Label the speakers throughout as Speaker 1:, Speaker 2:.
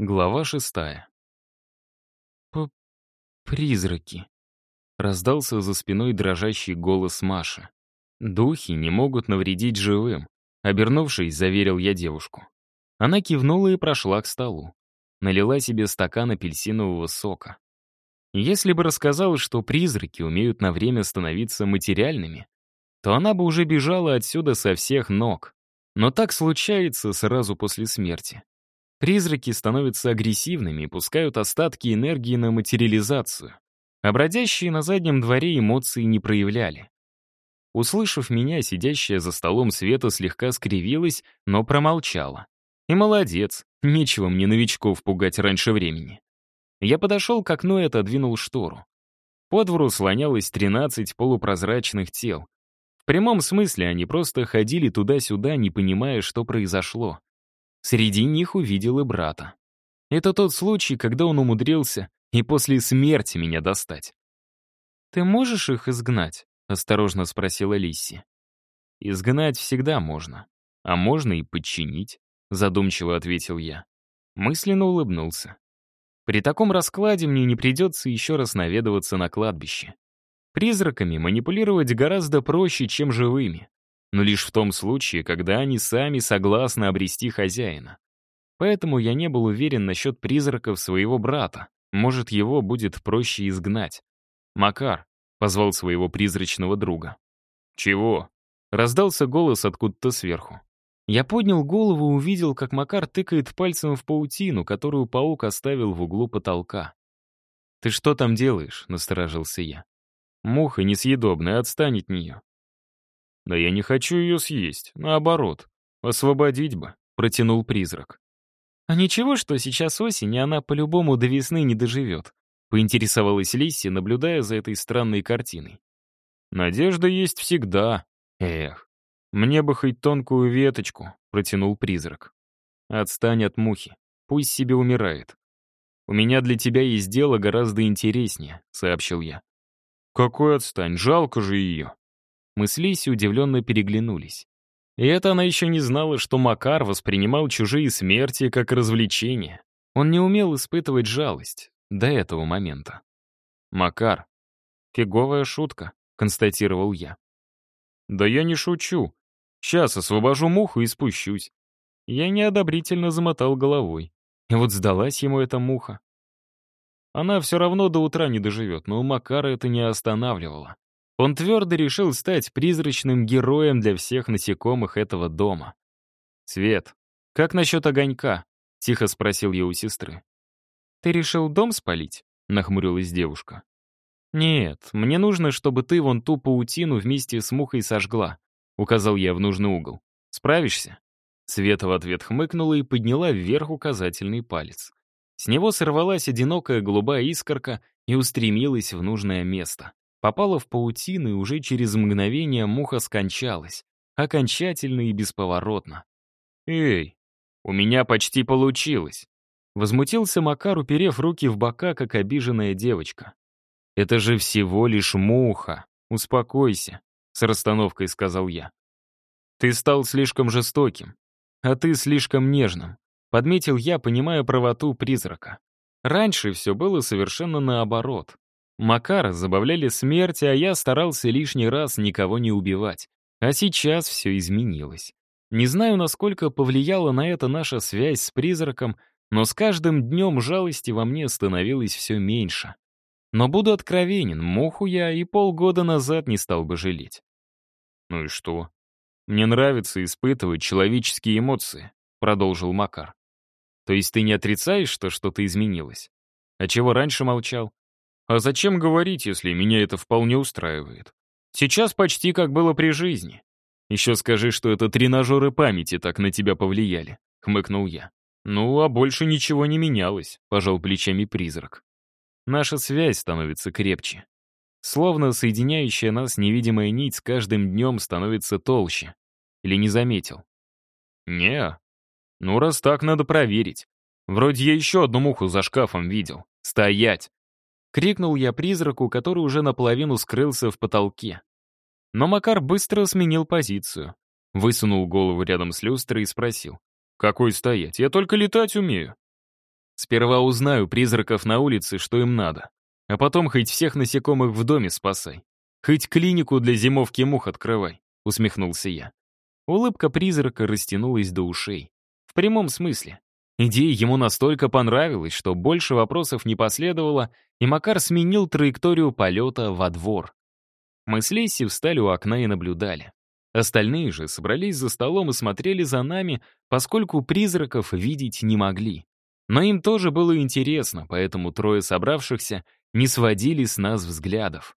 Speaker 1: Глава шестая. П «Призраки», — раздался за спиной дрожащий голос Маши. «Духи не могут навредить живым», — обернувшись, заверил я девушку. Она кивнула и прошла к столу. Налила себе стакан апельсинового сока. Если бы рассказала, что призраки умеют на время становиться материальными, то она бы уже бежала отсюда со всех ног. Но так случается сразу после смерти. Призраки становятся агрессивными и пускают остатки энергии на материализацию. А бродящие на заднем дворе эмоции не проявляли. Услышав меня, сидящая за столом Света слегка скривилась, но промолчала. И молодец, нечего мне новичков пугать раньше времени. Я подошел к окну и отодвинул штору. По двору слонялось 13 полупрозрачных тел. В прямом смысле они просто ходили туда-сюда, не понимая, что произошло. Среди них увидел и брата. Это тот случай, когда он умудрился и после смерти меня достать. «Ты можешь их изгнать?» — осторожно спросила Лисси. «Изгнать всегда можно, а можно и подчинить», — задумчиво ответил я. Мысленно улыбнулся. При таком раскладе мне не придется еще раз наведываться на кладбище. Призраками манипулировать гораздо проще, чем живыми но лишь в том случае, когда они сами согласны обрести хозяина. Поэтому я не был уверен насчет призраков своего брата. Может, его будет проще изгнать. «Макар», — позвал своего призрачного друга. «Чего?» — раздался голос откуда-то сверху. Я поднял голову и увидел, как Макар тыкает пальцем в паутину, которую паук оставил в углу потолка. «Ты что там делаешь?» — насторожился я. «Муха несъедобная, отстань от нее». «Да я не хочу ее съесть, наоборот. Освободить бы», — протянул призрак. «А ничего, что сейчас осень, и она по-любому до весны не доживет», — поинтересовалась Лисси, наблюдая за этой странной картиной. «Надежда есть всегда. Эх, мне бы хоть тонкую веточку», — протянул призрак. «Отстань от мухи, пусть себе умирает. У меня для тебя есть дело гораздо интереснее», — сообщил я. «Какой отстань, жалко же ее», мы с Лисей удивленно переглянулись. И это она еще не знала, что Макар воспринимал чужие смерти как развлечение. Он не умел испытывать жалость до этого момента. «Макар, фиговая шутка», — констатировал я. «Да я не шучу. Сейчас освобожу муху и спущусь». Я неодобрительно замотал головой. И вот сдалась ему эта муха. Она все равно до утра не доживет, но Макара это не останавливало. Он твердо решил стать призрачным героем для всех насекомых этого дома. «Свет, как насчет огонька?» — тихо спросил я у сестры. «Ты решил дом спалить?» — нахмурилась девушка. «Нет, мне нужно, чтобы ты вон ту паутину вместе с мухой сожгла», — указал я в нужный угол. «Справишься?» Света в ответ хмыкнула и подняла вверх указательный палец. С него сорвалась одинокая голубая искорка и устремилась в нужное место попала в паутину, и уже через мгновение муха скончалась. Окончательно и бесповоротно. «Эй, у меня почти получилось!» Возмутился Макар, уперев руки в бока, как обиженная девочка. «Это же всего лишь муха. Успокойся», — с расстановкой сказал я. «Ты стал слишком жестоким, а ты слишком нежным», — подметил я, понимая правоту призрака. Раньше все было совершенно наоборот. Макара забавляли смерти, а я старался лишний раз никого не убивать. А сейчас все изменилось. Не знаю, насколько повлияла на это наша связь с призраком, но с каждым днем жалости во мне становилось все меньше. Но буду откровенен, муху я и полгода назад не стал бы жалеть. «Ну и что? Мне нравится испытывать человеческие эмоции», — продолжил Макар. «То есть ты не отрицаешь, что что-то изменилось? А чего раньше молчал? А зачем говорить, если меня это вполне устраивает? Сейчас почти как было при жизни. Еще скажи, что это тренажеры памяти так на тебя повлияли, хмыкнул я. Ну, а больше ничего не менялось, пожал плечами призрак. Наша связь становится крепче. Словно соединяющая нас невидимая нить с каждым днем становится толще. Или не заметил? не Ну, раз так, надо проверить. Вроде я еще одну муху за шкафом видел. Стоять! Крикнул я призраку, который уже наполовину скрылся в потолке. Но Макар быстро сменил позицию. Высунул голову рядом с люстрой и спросил. «Какой стоять? Я только летать умею». Сперва узнаю призраков на улице, что им надо. А потом хоть всех насекомых в доме спасай. Хоть клинику для зимовки мух открывай», — усмехнулся я. Улыбка призрака растянулась до ушей. В прямом смысле. Идея ему настолько понравилась, что больше вопросов не последовало, и Макар сменил траекторию полета во двор. Мы с Лесси встали у окна и наблюдали. Остальные же собрались за столом и смотрели за нами, поскольку призраков видеть не могли. Но им тоже было интересно, поэтому трое собравшихся не сводили с нас взглядов.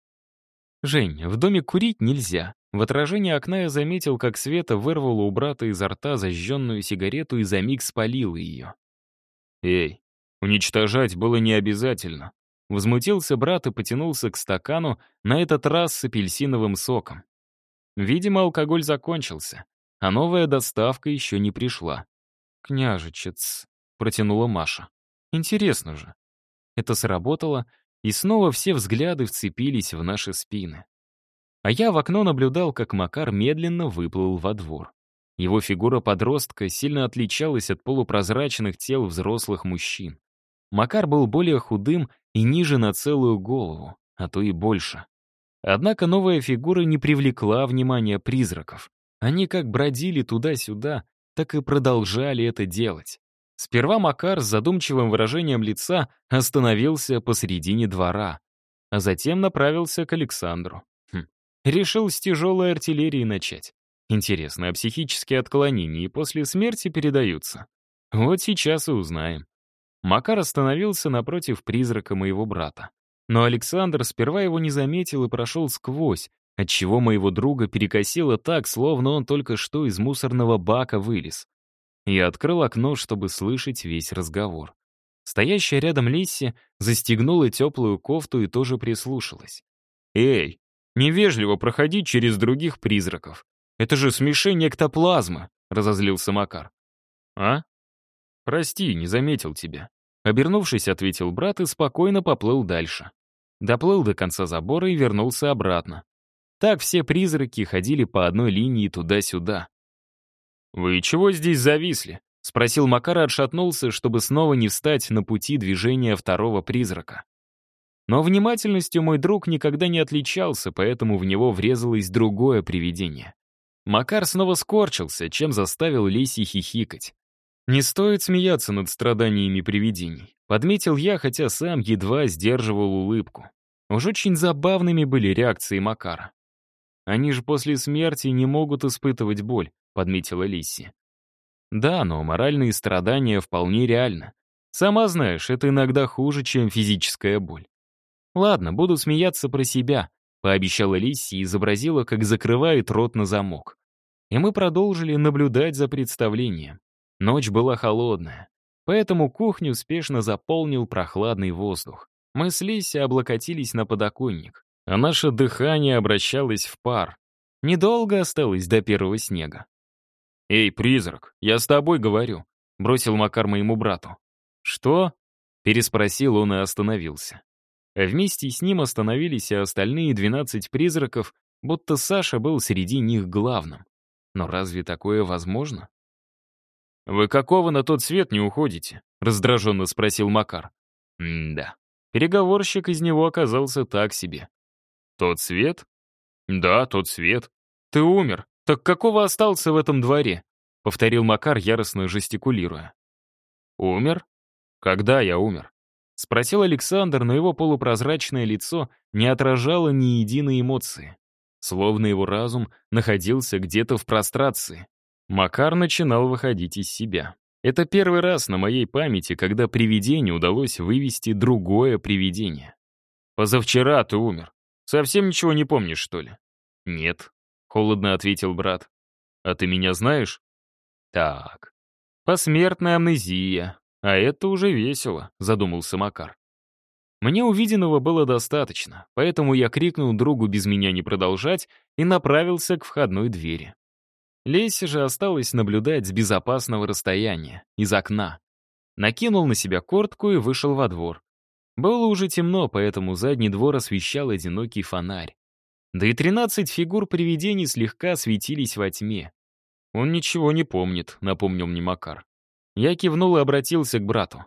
Speaker 1: «Жень, в доме курить нельзя». В отражении окна я заметил, как Света вырвала у брата изо рта зажженную сигарету и за миг спалила ее. «Эй, уничтожать было не обязательно». Возмутился брат и потянулся к стакану, на этот раз с апельсиновым соком. Видимо, алкоголь закончился, а новая доставка еще не пришла. «Княжичец», — протянула Маша. «Интересно же». Это сработало, и снова все взгляды вцепились в наши спины. А я в окно наблюдал, как Макар медленно выплыл во двор. Его фигура подростка сильно отличалась от полупрозрачных тел взрослых мужчин. Макар был более худым и ниже на целую голову, а то и больше. Однако новая фигура не привлекла внимания призраков. Они как бродили туда-сюда, так и продолжали это делать. Сперва Макар с задумчивым выражением лица остановился посредине двора, а затем направился к Александру. Хм. Решил с тяжелой артиллерии начать. Интересно, а психические отклонения после смерти передаются? Вот сейчас и узнаем. Макар остановился напротив призрака моего брата. Но Александр сперва его не заметил и прошел сквозь, отчего моего друга перекосило так, словно он только что из мусорного бака вылез. Я открыл окно, чтобы слышать весь разговор. Стоящая рядом Лисси застегнула теплую кофту и тоже прислушалась. «Эй, невежливо проходить через других призраков. Это же смешение эктоплазмы», — разозлился Макар. «А? Прости, не заметил тебя». Обернувшись, ответил брат и спокойно поплыл дальше. Доплыл до конца забора и вернулся обратно. Так все призраки ходили по одной линии туда-сюда. «Вы чего здесь зависли?» — спросил Макар и отшатнулся, чтобы снова не встать на пути движения второго призрака. Но внимательностью мой друг никогда не отличался, поэтому в него врезалось другое привидение. Макар снова скорчился, чем заставил Лиси хихикать. Не стоит смеяться над страданиями привидений. Подметил я, хотя сам едва сдерживал улыбку. Уж очень забавными были реакции Макара. Они же после смерти не могут испытывать боль, подметила Лисси. Да, но моральные страдания вполне реальны. Сама знаешь, это иногда хуже, чем физическая боль. Ладно, буду смеяться про себя, пообещала Лисси и изобразила, как закрывает рот на замок. И мы продолжили наблюдать за представлением. Ночь была холодная. Поэтому кухню спешно заполнил прохладный воздух. Мы с Лисси облокотились на подоконник, а наше дыхание обращалось в пар. Недолго осталось до первого снега. «Эй, призрак, я с тобой говорю», — бросил Макар моему брату. «Что?» — переспросил он и остановился. Вместе с ним остановились и остальные двенадцать призраков, будто Саша был среди них главным. Но разве такое возможно? «Вы какого на тот свет не уходите?» — раздраженно спросил Макар. «М-да». Переговорщик из него оказался так себе. «Тот свет?» «Да, тот свет. Ты умер. Так какого остался в этом дворе?» — повторил Макар, яростно жестикулируя. «Умер? Когда я умер?» — спросил Александр, но его полупрозрачное лицо не отражало ни единой эмоции. Словно его разум находился где-то в прострации. Макар начинал выходить из себя. Это первый раз на моей памяти, когда привидению удалось вывести другое привидение. «Позавчера ты умер. Совсем ничего не помнишь, что ли?» «Нет», — холодно ответил брат. «А ты меня знаешь?» «Так, посмертная амнезия. А это уже весело», — задумался Макар. Мне увиденного было достаточно, поэтому я крикнул другу без меня не продолжать и направился к входной двери. Леся же осталось наблюдать с безопасного расстояния, из окна. Накинул на себя куртку и вышел во двор. Было уже темно, поэтому задний двор освещал одинокий фонарь. Да и тринадцать фигур привидений слегка светились во тьме. «Он ничего не помнит», — напомнил мне Макар. Я кивнул и обратился к брату.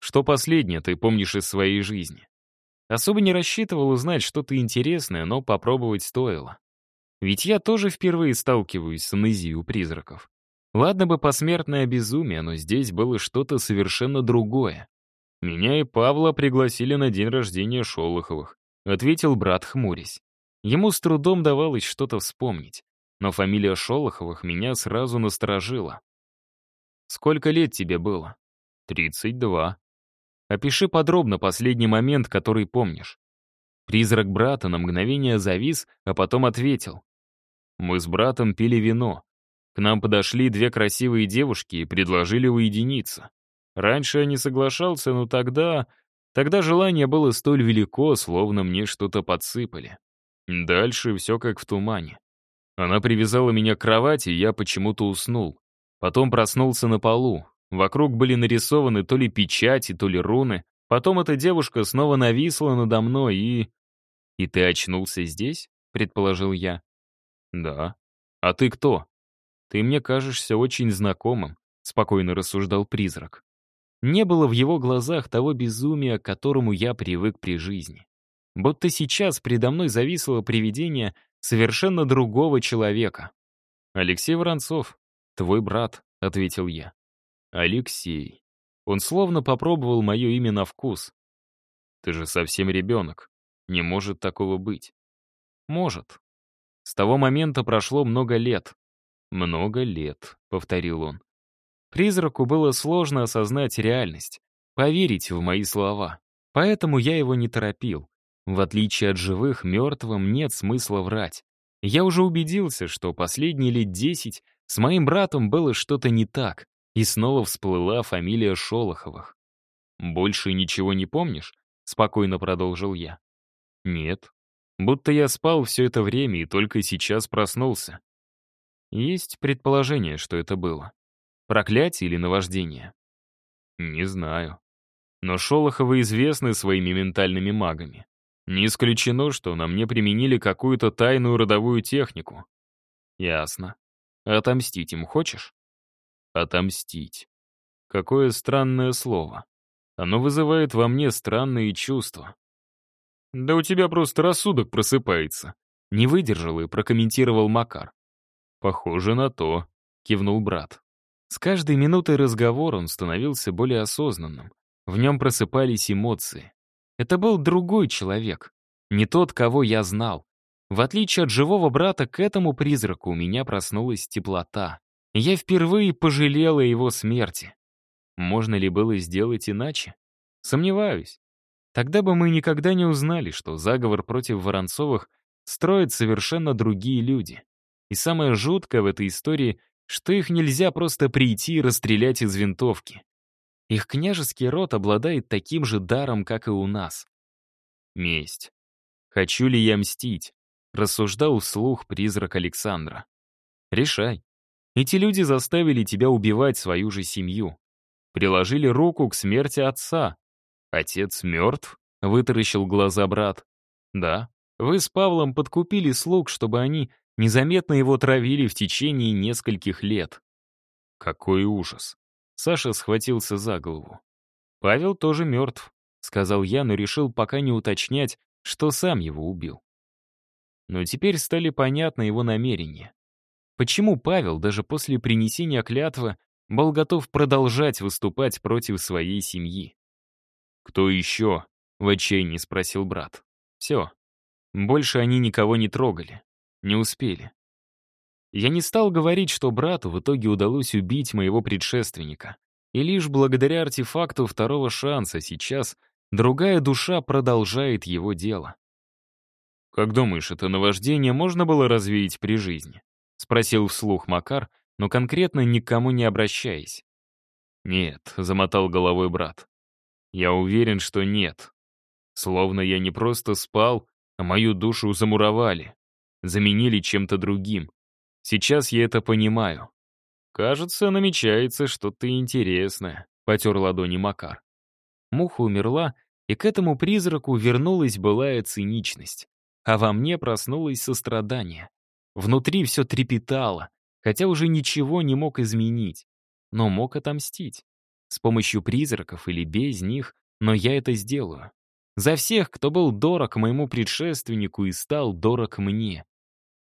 Speaker 1: Что последнее ты помнишь из своей жизни? Особо не рассчитывал узнать что-то интересное, но попробовать стоило. Ведь я тоже впервые сталкиваюсь с амнезией у призраков. Ладно бы посмертное безумие, но здесь было что-то совершенно другое. Меня и Павла пригласили на день рождения Шолоховых, ответил брат, хмурясь. Ему с трудом давалось что-то вспомнить, но фамилия Шолоховых меня сразу насторожила. «Сколько лет тебе было?» «Тридцать два». «Опиши подробно последний момент, который помнишь». Призрак брата на мгновение завис, а потом ответил. «Мы с братом пили вино. К нам подошли две красивые девушки и предложили уединиться. Раньше я не соглашался, но тогда... Тогда желание было столь велико, словно мне что-то подсыпали. Дальше все как в тумане. Она привязала меня к кровати, я почему-то уснул. Потом проснулся на полу. Вокруг были нарисованы то ли печати, то ли руны. Потом эта девушка снова нависла надо мной и... «И ты очнулся здесь?» — предположил я. «Да. А ты кто?» «Ты мне кажешься очень знакомым», — спокойно рассуждал призрак. Не было в его глазах того безумия, к которому я привык при жизни. Будто сейчас предо мной зависло привидение совершенно другого человека. «Алексей Воронцов, твой брат», — ответил я. «Алексей». Он словно попробовал мое имя на вкус. «Ты же совсем ребенок. Не может такого быть». «Может». С того момента прошло много лет. «Много лет», — повторил он. Призраку было сложно осознать реальность, поверить в мои слова. Поэтому я его не торопил. В отличие от живых, мертвым нет смысла врать. Я уже убедился, что последние лет десять с моим братом было что-то не так, и снова всплыла фамилия Шолоховых. «Больше ничего не помнишь?» — спокойно продолжил я. «Нет. Будто я спал все это время и только сейчас проснулся. Есть предположение, что это было. Проклятие или наваждение? Не знаю. Но Шолоховы известны своими ментальными магами. Не исключено, что на мне применили какую-то тайную родовую технику. Ясно. Отомстить им хочешь? Отомстить. Какое странное слово. Оно вызывает во мне странные чувства. Да у тебя просто рассудок просыпается. Не выдержал и прокомментировал Макар. Похоже на то, кивнул брат. С каждой минутой разговора он становился более осознанным. В нем просыпались эмоции. Это был другой человек, не тот, кого я знал. В отличие от живого брата, к этому призраку у меня проснулась теплота. Я впервые пожалел о его смерти. Можно ли было сделать иначе? Сомневаюсь. Тогда бы мы никогда не узнали, что заговор против Воронцовых строят совершенно другие люди. И самое жуткое в этой истории, что их нельзя просто прийти и расстрелять из винтовки. Их княжеский род обладает таким же даром, как и у нас. Месть. Хочу ли я мстить? Рассуждал вслух призрак Александра. Решай. Эти люди заставили тебя убивать свою же семью. Приложили руку к смерти отца. Отец мертв? Вытаращил глаза брат. Да. Вы с Павлом подкупили слуг, чтобы они незаметно его травили в течение нескольких лет. Какой ужас. Саша схватился за голову. «Павел тоже мертв», — сказал я, но решил пока не уточнять, что сам его убил. Но теперь стали понятны его намерения. Почему Павел даже после принесения клятвы был готов продолжать выступать против своей семьи? «Кто еще?» — в отчаянии спросил брат. «Все. Больше они никого не трогали. Не успели. Я не стал говорить, что брату в итоге удалось убить моего предшественника. И лишь благодаря артефакту второго шанса сейчас другая душа продолжает его дело. «Как думаешь, это наваждение можно было развеять при жизни?» — спросил вслух Макар, но конкретно никому не обращаясь. «Нет», — замотал головой брат. «Я уверен, что нет. Словно я не просто спал, а мою душу замуровали, заменили чем-то другим. Сейчас я это понимаю. Кажется, намечается что-то интересное, потер ладони Макар. Муха умерла, и к этому призраку вернулась былая циничность. А во мне проснулось сострадание. Внутри все трепетало, хотя уже ничего не мог изменить, но мог отомстить. С помощью призраков или без них, но я это сделаю. За всех, кто был дорог моему предшественнику и стал дорог мне.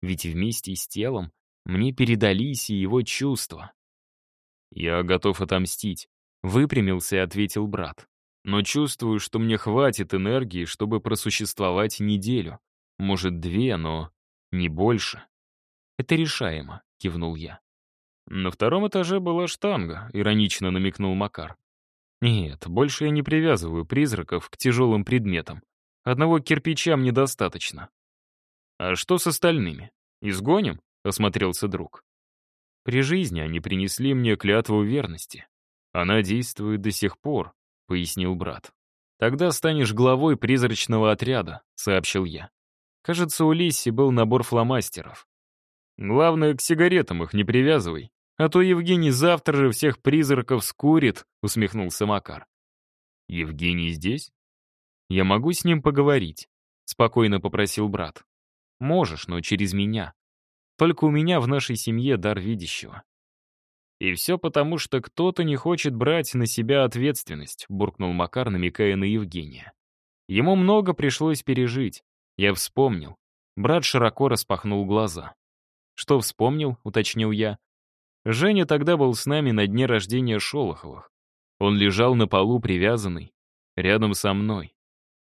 Speaker 1: Ведь вместе с телом мне передались и его чувства. «Я готов отомстить», — выпрямился и ответил брат. «Но чувствую, что мне хватит энергии, чтобы просуществовать неделю. Может, две, но не больше». «Это решаемо», — кивнул я. На втором этаже была штанга, иронично намекнул Макар. Нет, больше я не привязываю призраков к тяжелым предметам. Одного кирпича мне достаточно. А что с остальными? Изгоним? Осмотрелся друг. При жизни они принесли мне клятву верности. Она действует до сих пор, пояснил брат. Тогда станешь главой призрачного отряда, сообщил я. Кажется, у Лисси был набор фломастеров. Главное, к сигаретам их не привязывай. А то Евгений завтра же всех призраков скурит, усмехнулся Макар. Евгений здесь? Я могу с ним поговорить, спокойно попросил брат. Можешь, но через меня. Только у меня в нашей семье дар видящего. И все потому, что кто-то не хочет брать на себя ответственность, буркнул Макар, намекая на Евгения. Ему много пришлось пережить. Я вспомнил. Брат широко распахнул глаза. «Что вспомнил?» — уточнил я. Женя тогда был с нами на дне рождения Шолоховых. Он лежал на полу привязанный, рядом со мной.